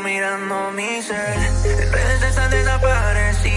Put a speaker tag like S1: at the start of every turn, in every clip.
S1: mirando mi ser. Las redes están desaparecidas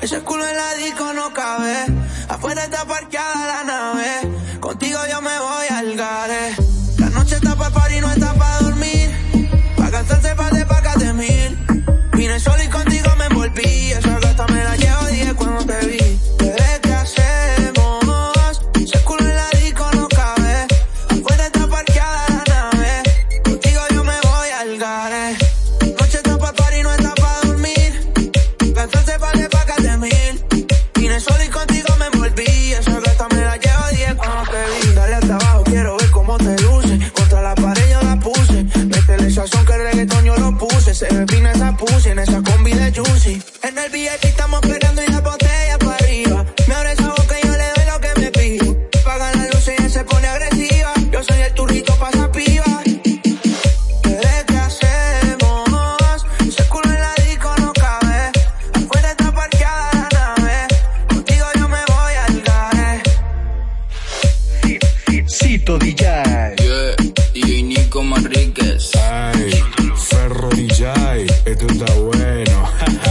S1: Ese culo en la disco no cabe. Afuera está parqueada la nave. Contigo yo me voy al gare. La noche está para par y no está fina esa pussy en esa combi de juicy. En el VIP estamos peleando y la botella para arriba. Me abre esa boca y yo le doy lo que me pido. Pagan la luz y ella se pone agresiva. Yo soy el turrito pasa piba. Bebé, ¿qué hacemos? Ese culo en la disco no cabe. Afuera está parqueada la nave. Contigo yo me voy al gare.
S2: Cito DJ. DJ, esto está bueno.